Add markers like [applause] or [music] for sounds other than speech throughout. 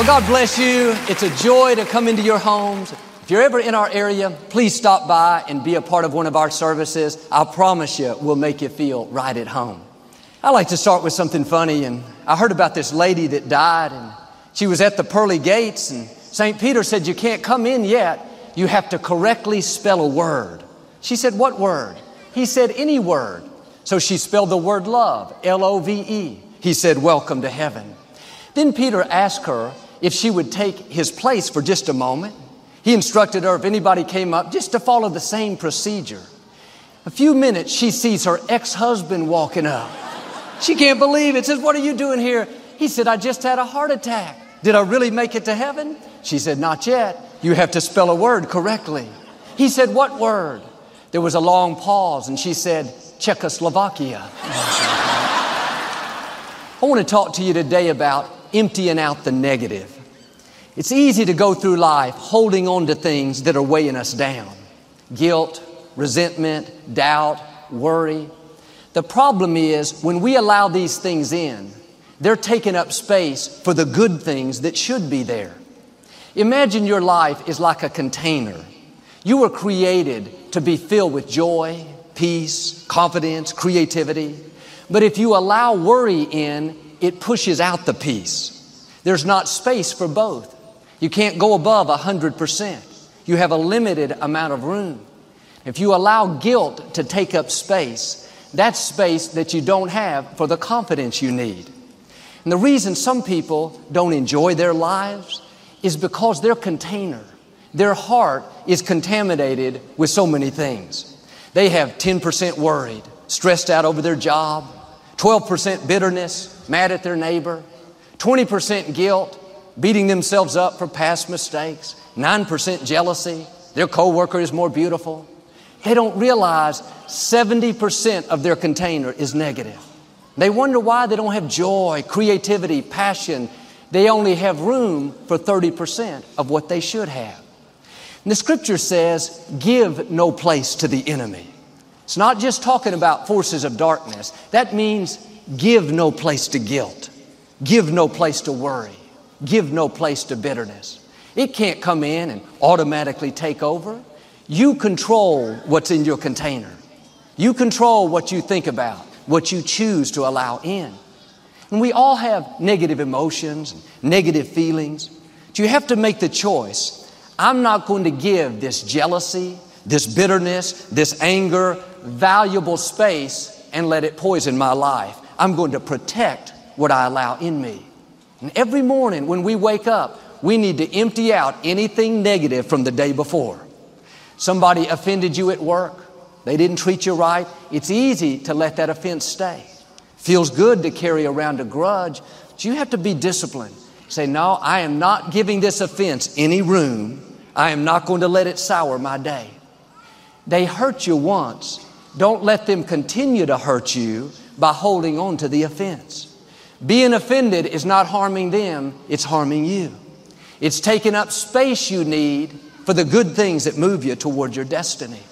Well, God bless you. It's a joy to come into your homes. If you're ever in our area, please stop by and be a part of one of our services. I promise you, we'll make you feel right at home. I like to start with something funny, and I heard about this lady that died, and she was at the pearly gates, and St. Peter said, You can't come in yet. You have to correctly spell a word. She said, What word? He said, Any word. So she spelled the word love, L O V E. He said, Welcome to heaven. Then Peter asked her if she would take his place for just a moment. He instructed her if anybody came up just to follow the same procedure. A few minutes, she sees her ex husband walking up. She can't believe it. Says, What are you doing here? He said, I just had a heart attack. Did I really make it to heaven? She said, Not yet. You have to spell a word correctly. He said, What word? There was a long pause, and she said, Czechoslovakia. [laughs] I want to talk to you today about emptying out the negative. It's easy to go through life holding on to things that are weighing us down guilt, resentment, doubt, worry. The problem is when we allow these things in, they're taking up space for the good things that should be there. Imagine your life is like a container. You were created to be filled with joy, peace, confidence, creativity. But if you allow worry in, it pushes out the peace. There's not space for both. You can't go above 100%. You have a limited amount of room. If you allow guilt to take up space, that's space that you don't have for the confidence you need. And the reason some people don't enjoy their lives is because their container, their heart is contaminated with so many things. They have 10% worried, stressed out over their job, 12% bitterness, mad at their neighbor, 20% guilt, beating themselves up for past mistakes, 9% jealousy, their coworker is more beautiful. They don't realize 70% of their container is negative. They wonder why they don't have joy, creativity, passion. They only have room for 30% of what they should have. And the scripture says, give no place to the enemy. It's not just talking about forces of darkness. That means give no place to guilt. Give no place to worry. Give no place to bitterness. It can't come in and automatically take over. You control what's in your container. You control what you think about, what you choose to allow in. And we all have negative emotions, and negative feelings. But you have to make the choice. I'm not going to give this jealousy, this bitterness, this anger, valuable space and let it poison my life. I'm going to protect what I allow in me. And every morning when we wake up, we need to empty out anything negative from the day before. Somebody offended you at work, they didn't treat you right. It's easy to let that offense stay. Feels good to carry around a grudge, but you have to be disciplined. Say, no, I am not giving this offense any room. I am not going to let it sour my day. They hurt you once. Don't let them continue to hurt you by holding on to the offense. Being offended is not harming them, it's harming you. It's taking up space you need for the good things that move you toward your destiny.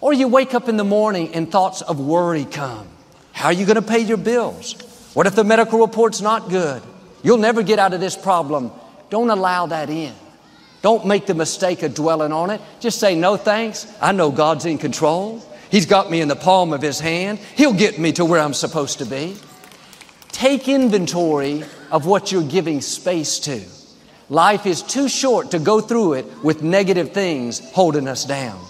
Or you wake up in the morning and thoughts of worry come. How are you going to pay your bills? What if the medical report's not good? You'll never get out of this problem. Don't allow that in. Don't make the mistake of dwelling on it. Just say, no thanks. I know God's in control. He's got me in the palm of His hand. He'll get me to where I'm supposed to be. Take inventory of what you're giving space to. Life is too short to go through it with negative things holding us down.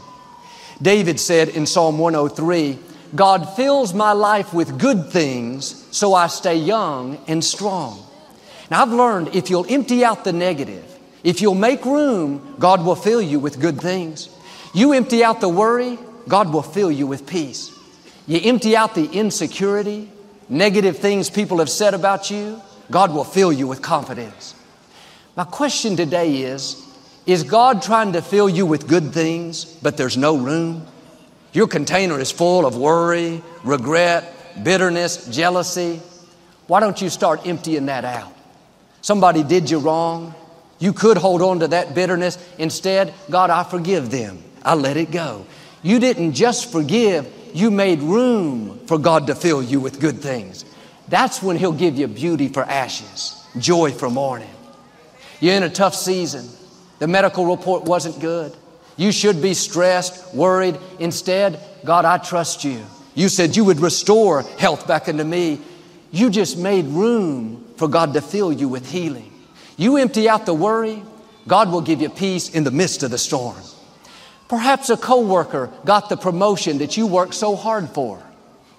David said in Psalm 103, God fills my life with good things so I stay young and strong. Now I've learned if you'll empty out the negative, if you'll make room, God will fill you with good things. You empty out the worry, God will fill you with peace. You empty out the insecurity, negative things people have said about you, God will fill you with confidence. My question today is Is God trying to fill you with good things, but there's no room? Your container is full of worry, regret, bitterness, jealousy. Why don't you start emptying that out? Somebody did you wrong. You could hold on to that bitterness. Instead, God, I forgive them. I let it go. You didn't just forgive, you made room for God to fill you with good things. That's when He'll give you beauty for ashes, joy for mourning. You're in a tough season. The medical report wasn't good. You should be stressed, worried. Instead, God, I trust you. You said you would restore health back into me. You just made room for God to fill you with healing. You empty out the worry, God will give you peace in the midst of the storm. Perhaps a coworker got the promotion that you worked so hard for.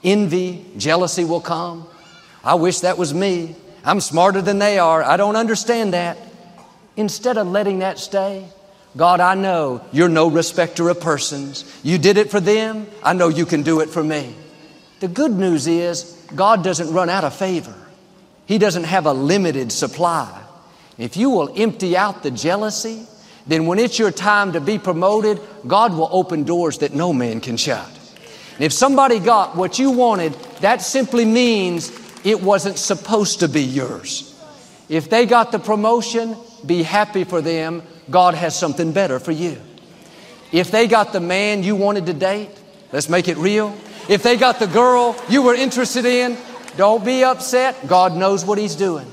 Envy, jealousy will come. I wish that was me. I'm smarter than they are. I don't understand that. Instead of letting that stay, God, I know you're no respecter of persons. You did it for them. I know you can do it for me. The good news is God doesn't run out of favor. He doesn't have a limited supply. If you will empty out the jealousy, then when it's your time to be promoted, God will open doors that no man can shut. And if somebody got what you wanted, that simply means it wasn't supposed to be yours. If they got the promotion, be happy for them. God has something better for you. If they got the man you wanted to date, let's make it real. If they got the girl you were interested in, don't be upset. God knows what He's doing.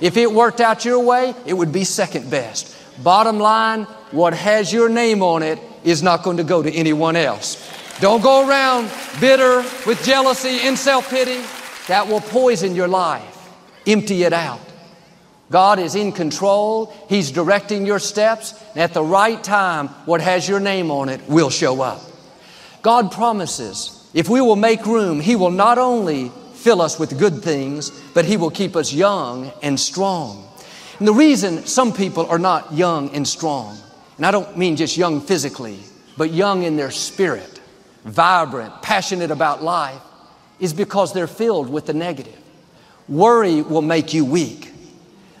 If it worked out your way, it would be second best. Bottom line, what has your name on it is not going to go to anyone else. Don't go around bitter with jealousy and self pity. That will poison your life. Empty it out. God is in control. He's directing your steps. And at the right time, what has your name on it will show up. God promises if we will make room, He will not only fill us with good things, but He will keep us young and strong. And the reason some people are not young and strong, and I don't mean just young physically, but young in their spirit, vibrant, passionate about life, is because they're filled with the negative. Worry will make you weak.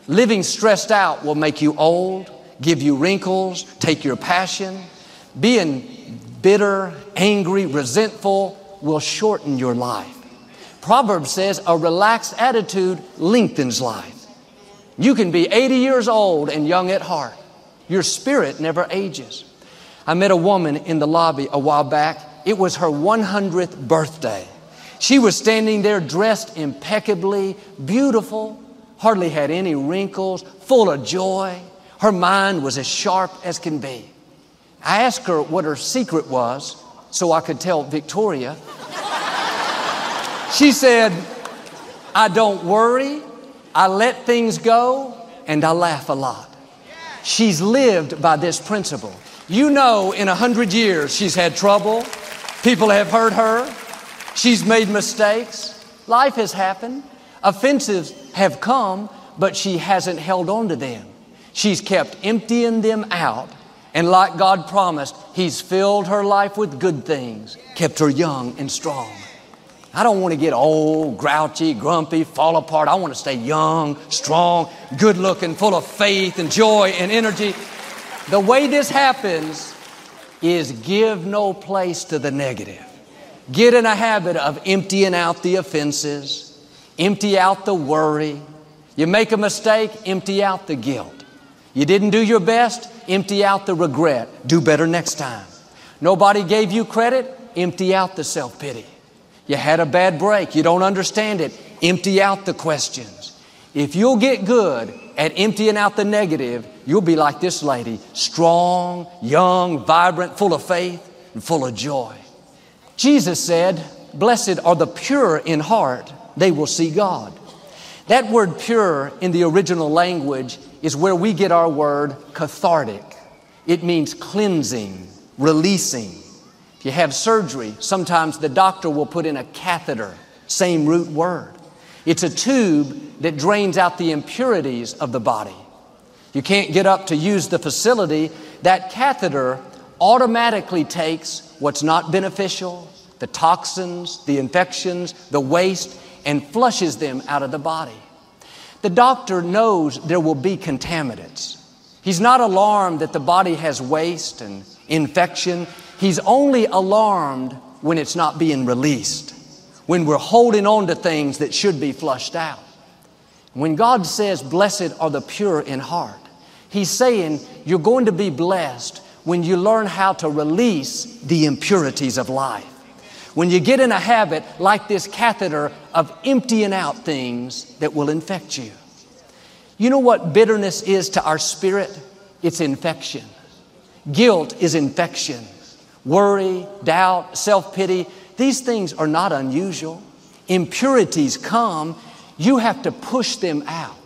Living stressed out will make you old, give you wrinkles, take your passion. Being bitter, angry, resentful will shorten your life. Proverbs says a relaxed attitude lengthens life. You can be 80 years old and young at heart. Your spirit never ages. I met a woman in the lobby a while back. It was her 100th birthday. She was standing there dressed impeccably, beautiful, hardly had any wrinkles, full of joy. Her mind was as sharp as can be. I asked her what her secret was so I could tell Victoria. [laughs] she said, I don't worry, I let things go, and I laugh a lot. She's lived by this principle. You know, in a hundred years, she's had trouble. People have hurt her. She's made mistakes. Life has happened. Offenses have come, but she hasn't held on to them. She's kept emptying them out. And like God promised, He's filled her life with good things, kept her young and strong. I don't want to get old, grouchy, grumpy, fall apart. I want to stay young, strong, good looking, full of faith and joy and energy. The way this happens is give no place to the negative. Get in a habit of emptying out the offenses, empty out the worry. You make a mistake, empty out the guilt. You didn't do your best, empty out the regret. Do better next time. Nobody gave you credit, empty out the self pity. You had a bad break, you don't understand it, empty out the questions. If you'll get good at emptying out the negative, you'll be like this lady strong, young, vibrant, full of faith, and full of joy. Jesus said, Blessed are the pure in heart, they will see God. That word pure in the original language is where we get our word cathartic. It means cleansing, releasing. If you have surgery, sometimes the doctor will put in a catheter, same root word. It's a tube that drains out the impurities of the body. You can't get up to use the facility. That catheter automatically takes what's not beneficial, the toxins, the infections, the waste, and flushes them out of the body. The doctor knows there will be contaminants. He's not alarmed that the body has waste and infection. He's only alarmed when it's not being released, when we're holding on to things that should be flushed out. When God says, Blessed are the pure in heart, He's saying you're going to be blessed when you learn how to release the impurities of life. When you get in a habit like this catheter of emptying out things that will infect you. You know what bitterness is to our spirit? It's infection. Guilt is infection. Worry, doubt, self pity, these things are not unusual. Impurities come, you have to push them out.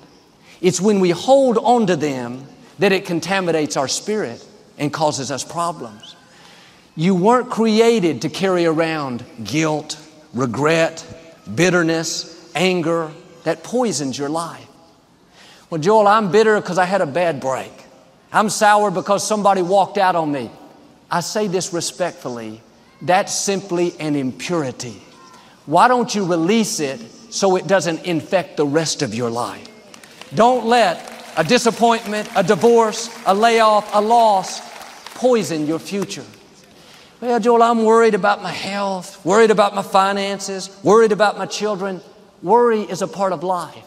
It's when we hold on to them that it contaminates our spirit and causes us problems. You weren't created to carry around guilt, regret, bitterness, anger that poisons your life. Well, Joel, I'm bitter because I had a bad break. I'm sour because somebody walked out on me. I say this respectfully. That's simply an impurity. Why don't you release it so it doesn't infect the rest of your life? Don't let a disappointment, a divorce, a layoff, a loss poison your future. Well, Joel, I'm worried about my health, worried about my finances, worried about my children. Worry is a part of life.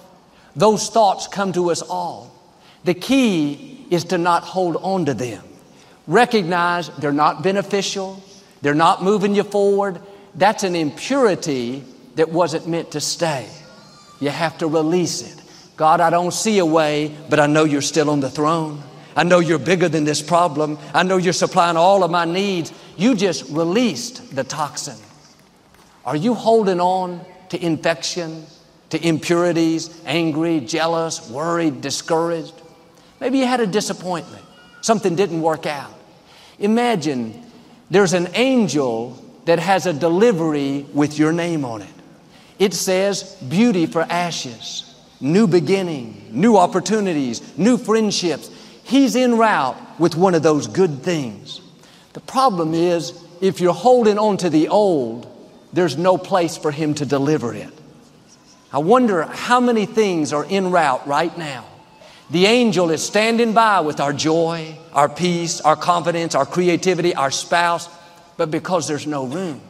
Those thoughts come to us all. The key is to not hold on to them. Recognize they're not beneficial, they're not moving you forward. That's an impurity that wasn't meant to stay. You have to release it. God, I don't see a way, but I know you're still on the throne. I know you're bigger than this problem. I know you're supplying all of my needs. You just released the toxin. Are you holding on to infection, to impurities, angry, jealous, worried, discouraged? Maybe you had a disappointment. Something didn't work out. Imagine there's an angel that has a delivery with your name on it. It says beauty for ashes new beginning, new opportunities, new friendships. He's en route with one of those good things. The problem is, if you're holding on to the old, there's no place for Him to deliver it. I wonder how many things are en route right now. The angel is standing by with our joy, our peace, our confidence, our creativity, our spouse, but because there's no room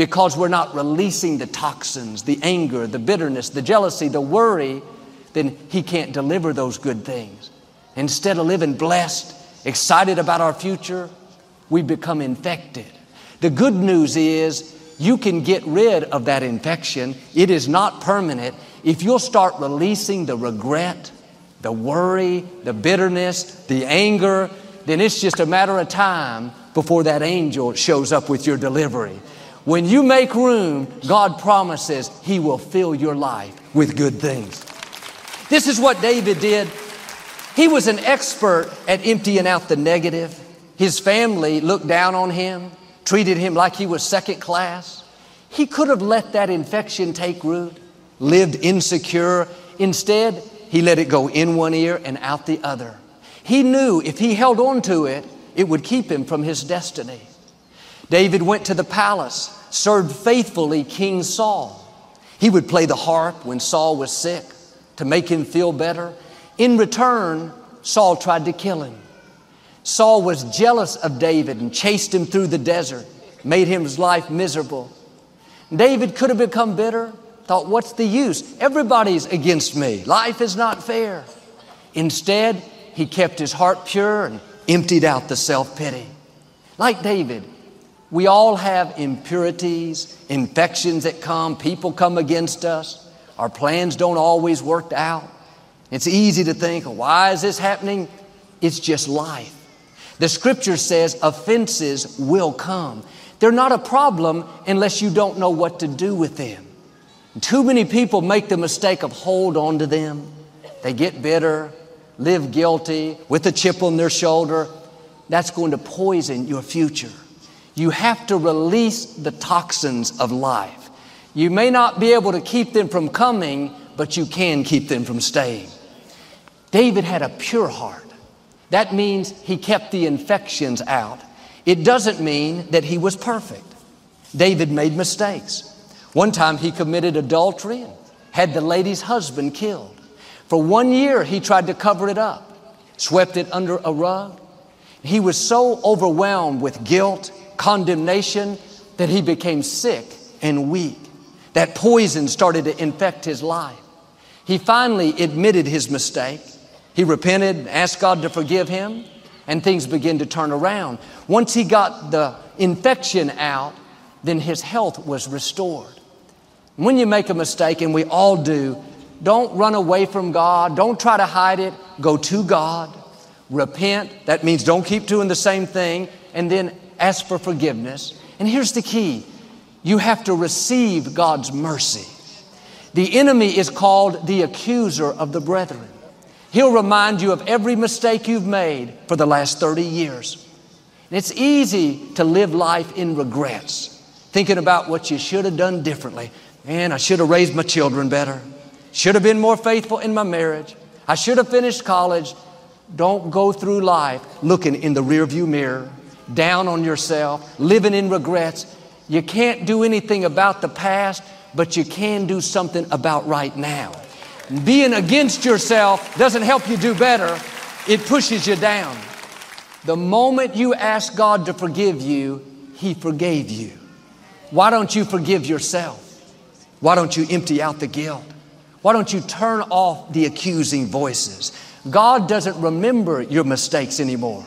because we're not releasing the toxins, the anger, the bitterness, the jealousy, the worry, then He can't deliver those good things. Instead of living blessed, excited about our future, we become infected. The good news is you can get rid of that infection. It is not permanent. If you'll start releasing the regret, the worry, the bitterness, the anger, then it's just a matter of time before that angel shows up with your delivery. When you make room, God promises He will fill your life with good things. This is what David did. He was an expert at emptying out the negative. His family looked down on him, treated him like he was second class. He could have let that infection take root, lived insecure. Instead, he let it go in one ear and out the other. He knew if he held on to it, it would keep him from his destiny. David went to the palace, served faithfully King Saul. He would play the harp when Saul was sick to make him feel better. In return, Saul tried to kill him. Saul was jealous of David and chased him through the desert, made his life miserable. David could have become bitter, thought, what's the use? Everybody's against me. Life is not fair. Instead, he kept his heart pure and emptied out the self pity. Like David, we all have impurities, infections that come, people come against us. Our plans don't always work out. It's easy to think, oh, why is this happening? It's just life. The scripture says offenses will come. They're not a problem unless you don't know what to do with them. Too many people make the mistake of hold on to them. They get bitter, live guilty, with a chip on their shoulder. That's going to poison your future. You have to release the toxins of life. You may not be able to keep them from coming, but you can keep them from staying. David had a pure heart. That means he kept the infections out. It doesn't mean that he was perfect. David made mistakes. One time he committed adultery and had the lady's husband killed. For one year he tried to cover it up, swept it under a rug. He was so overwhelmed with guilt condemnation that he became sick and weak. That poison started to infect his life. He finally admitted his mistake. He repented, asked God to forgive him, and things began to turn around. Once he got the infection out, then his health was restored. When you make a mistake, and we all do, Don't run away from God. Don't try to hide it. Go to God. Repent. That means don't keep doing the same thing. And then ask for forgiveness. And here's the key you have to receive God's mercy. The enemy is called the accuser of the brethren. He'll remind you of every mistake you've made for the last 30 years. And it's easy to live life in regrets, thinking about what you should have done differently. Man, I should have raised my children better. Should have been more faithful in my marriage. I should have finished college. Don't go through life looking in the rearview mirror, down on yourself, living in regrets. You can't do anything about the past, but you can do something about right now. Being against yourself doesn't help you do better, it pushes you down. The moment you ask God to forgive you, He forgave you. Why don't you forgive yourself? Why don't you empty out the guilt? Why don't you turn off the accusing voices? God doesn't remember your mistakes anymore.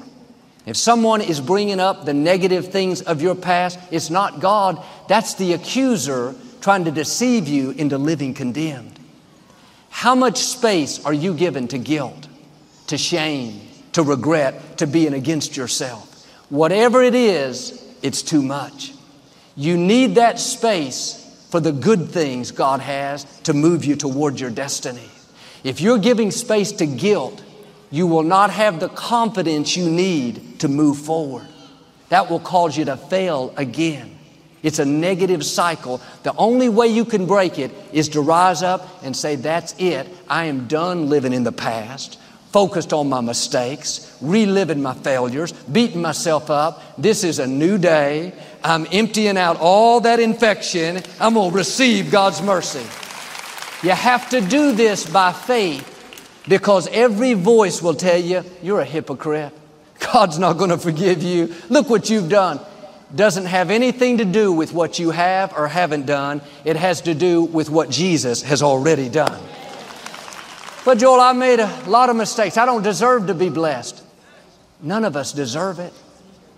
If someone is bringing up the negative things of your past, it's not God, that's the accuser trying to deceive you into living condemned. How much space are you given to guilt, to shame, to regret, to being against yourself? Whatever it is, it's too much. You need that space for the good things God has to move you toward your destiny. If you're giving space to guilt, you will not have the confidence you need to move forward. That will cause you to fail again. It's a negative cycle. The only way you can break it is to rise up and say, That's it. I am done living in the past, focused on my mistakes, reliving my failures, beating myself up. This is a new day. I'm emptying out all that infection. I'm going to receive God's mercy. You have to do this by faith because every voice will tell you, You're a hypocrite. God's not going to forgive you. Look what you've done doesn't have anything to do with what you have or haven't done. It has to do with what Jesus has already done. But Joel, I made a lot of mistakes. I don't deserve to be blessed. None of us deserve it.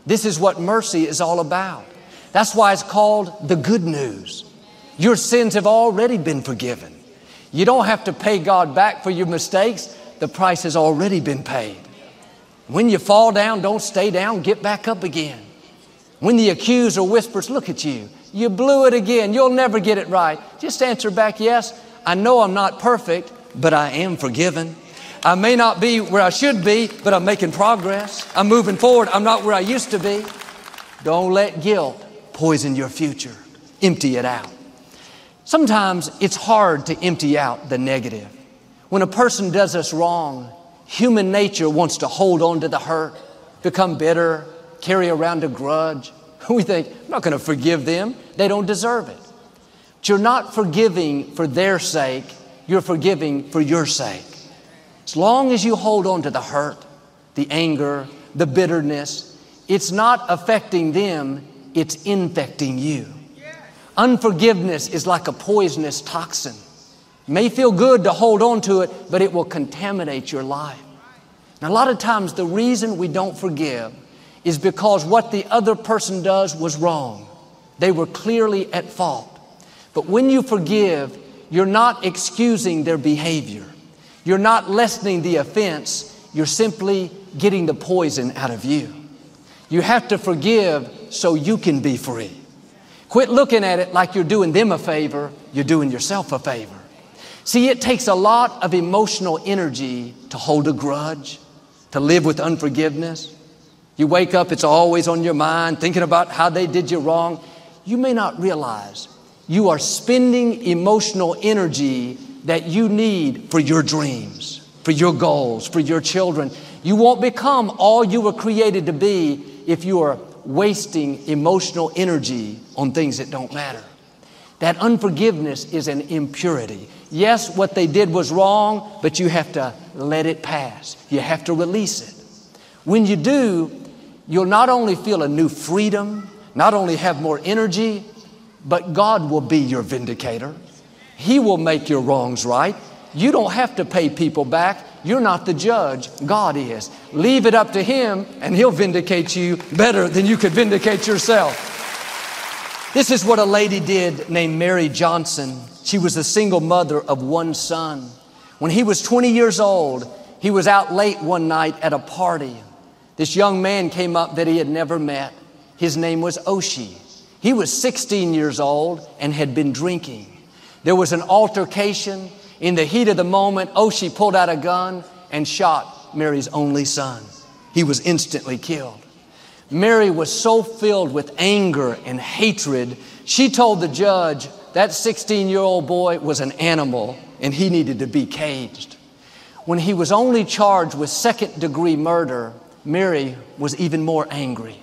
This is what mercy is all about. That's why it's called the good news. Your sins have already been forgiven. You don't have to pay God back for your mistakes. The price has already been paid. When you fall down, don't stay down, get back up again. When the accuser whispers, Look at you, you blew it again, you'll never get it right, just answer back, Yes, I know I'm not perfect, but I am forgiven. I may not be where I should be, but I'm making progress. I'm moving forward. I'm not where I used to be. Don't let guilt poison your future. Empty it out. Sometimes it's hard to empty out the negative. When a person does us wrong, human nature wants to hold on to the hurt, become bitter, carry around a grudge. [laughs] We think, I'm not going to forgive them. They don't deserve it. But you're not forgiving for their sake, you're forgiving for your sake. As long as you hold on to the hurt, the anger, the bitterness, it's not affecting them, it's infecting you. Unforgiveness is like a poisonous toxin. It may feel good to hold on to it, but it will contaminate your life. Now, a lot of times, the reason we don't forgive is because what the other person does was wrong. They were clearly at fault. But when you forgive, you're not excusing their behavior. You're not lessening the offense. You're simply getting the poison out of you. You have to forgive so you can be free. Quit looking at it like you're doing them a favor, you're doing yourself a favor. See, it takes a lot of emotional energy to hold a grudge, to live with unforgiveness. You wake up, it's always on your mind, thinking about how they did you wrong. You may not realize you are spending emotional energy that you need for your dreams, for your goals, for your children. You won't become all you were created to be if you are wasting emotional energy on things that don't matter. That unforgiveness is an impurity. Yes, what they did was wrong, but you have to let it pass. You have to release it. When you do, you'll not only feel a new freedom, not only have more energy, but God will be your vindicator. He will make your wrongs right. You don't have to pay people back. You're not the judge. God is. Leave it up to Him, and He'll vindicate you better than you could vindicate yourself. This is what a lady did named Mary Johnson. She was the single mother of one son. When he was 20 years old, he was out late one night at a party. This young man came up that he had never met. His name was Oshi. He was 16 years old and had been drinking. There was an altercation. In the heat of the moment, Oshi pulled out a gun and shot Mary's only son. He was instantly killed. Mary was so filled with anger and hatred, she told the judge that 16 year old boy was an animal and he needed to be caged. When he was only charged with second degree murder, Mary was even more angry.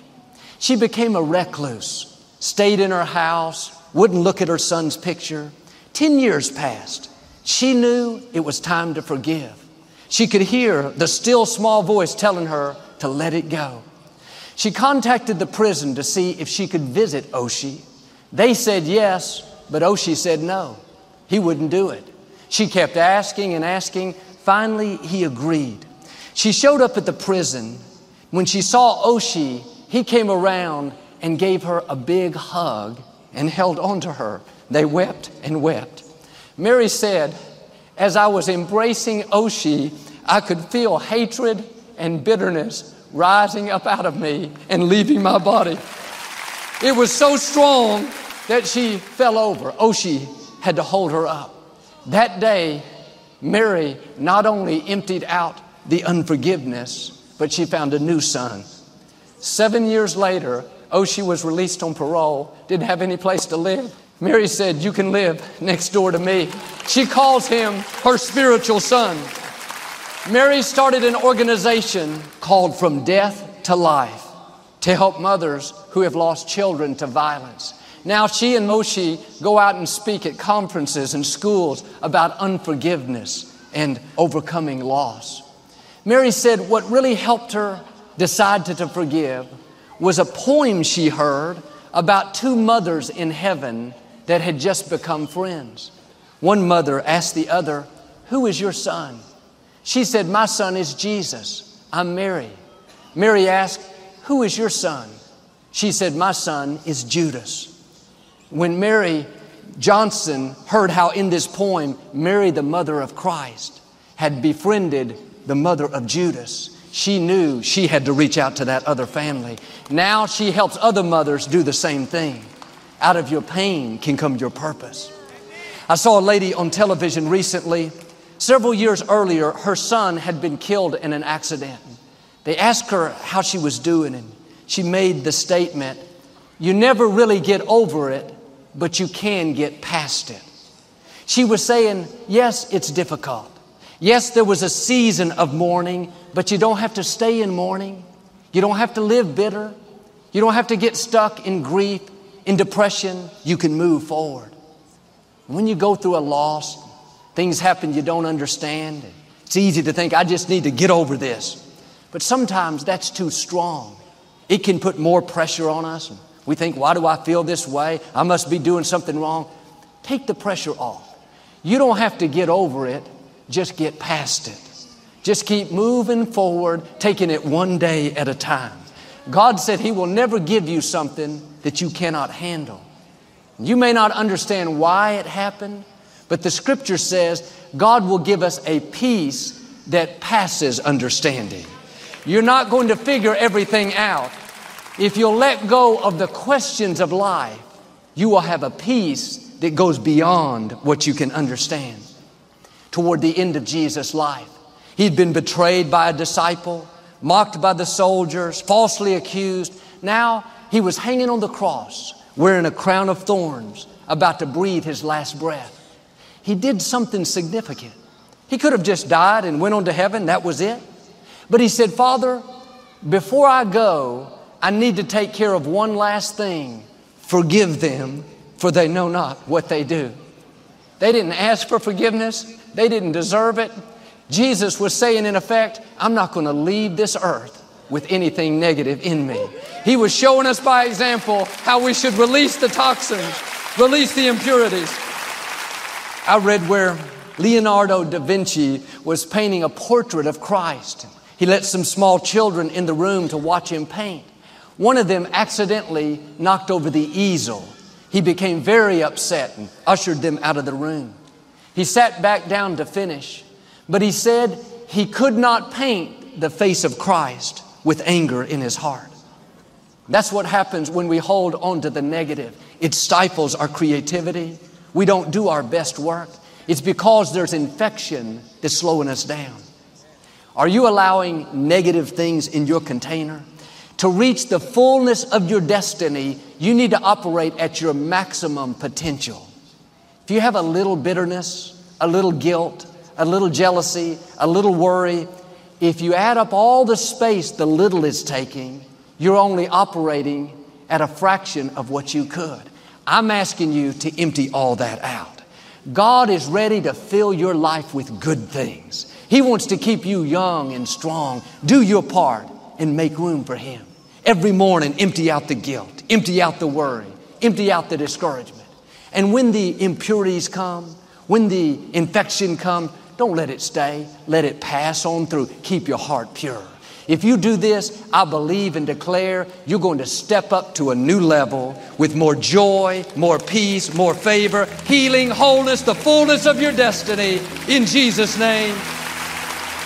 She became a recluse, stayed in her house, wouldn't look at her son's picture. Ten years passed. She knew it was time to forgive. She could hear the still small voice telling her to let it go. She contacted the prison to see if she could visit Oshi. They said yes, but Oshi said no. He wouldn't do it. She kept asking and asking. Finally, he agreed. She showed up at the prison. When she saw Oshi, he came around and gave her a big hug and held onto her. They wept and wept. Mary said, As I was embracing Oshi, I could feel hatred and bitterness rising up out of me and leaving my body. It was so strong that she fell over. Oshi had to hold her up. That day, Mary not only emptied out the unforgiveness, but she found a new son. Seven years later, Oh, Oshi was released on parole, didn't have any place to live. Mary said, You can live next door to me. She calls him her spiritual son. Mary started an organization called From Death to Life to help mothers who have lost children to violence. Now she and Oshi go out and speak at conferences and schools about unforgiveness and overcoming loss. Mary said what really helped her decide to, to forgive was a poem she heard about two mothers in heaven that had just become friends. One mother asked the other, Who is your son? She said, My son is Jesus. I'm Mary. Mary asked, Who is your son? She said, My son is Judas. When Mary Johnson heard how in this poem, Mary, the mother of Christ, had befriended the mother of Judas, she knew she had to reach out to that other family. Now she helps other mothers do the same thing. Out of your pain can come your purpose. I saw a lady on television recently Several years earlier, her son had been killed in an accident. They asked her how she was doing, and she made the statement, You never really get over it, but you can get past it. She was saying, Yes, it's difficult. Yes, there was a season of mourning, but you don't have to stay in mourning. You don't have to live bitter. You don't have to get stuck in grief, in depression. You can move forward. When you go through a loss, Things happen you don't understand. It's easy to think, I just need to get over this. But sometimes that's too strong. It can put more pressure on us. We think, why do I feel this way? I must be doing something wrong. Take the pressure off. You don't have to get over it, just get past it. Just keep moving forward, taking it one day at a time. God said He will never give you something that you cannot handle. You may not understand why it happened, but the scripture says God will give us a peace that passes understanding. You're not going to figure everything out. If you'll let go of the questions of life, you will have a peace that goes beyond what you can understand. Toward the end of Jesus' life, he'd been betrayed by a disciple, mocked by the soldiers, falsely accused. Now he was hanging on the cross, wearing a crown of thorns, about to breathe his last breath he did something significant. He could have just died and went on to heaven, that was it. But he said, Father, before I go, I need to take care of one last thing. Forgive them, for they know not what they do. They didn't ask for forgiveness, they didn't deserve it. Jesus was saying, in effect, I'm not going to leave this earth with anything negative in me. He was showing us by example how we should release the toxins, release the impurities. I read where Leonardo da Vinci was painting a portrait of Christ. He let some small children in the room to watch him paint. One of them accidentally knocked over the easel. He became very upset and ushered them out of the room. He sat back down to finish, but he said he could not paint the face of Christ with anger in his heart. That's what happens when we hold on to the negative. It stifles our creativity. We don't do our best work. It's because there's infection that's slowing us down. Are you allowing negative things in your container? To reach the fullness of your destiny, you need to operate at your maximum potential. If you have a little bitterness, a little guilt, a little jealousy, a little worry, if you add up all the space the little is taking, you're only operating at a fraction of what you could. I'm asking you to empty all that out. God is ready to fill your life with good things. He wants to keep you young and strong. Do your part and make room for Him. Every morning, empty out the guilt, empty out the worry, empty out the discouragement. And when the impurities come, when the infection comes, don't let it stay. Let it pass on through. Keep your heart pure. If you do this, I believe and declare you're going to step up to a new level with more joy, more peace, more favor, healing, wholeness, the fullness of your destiny in Jesus' name.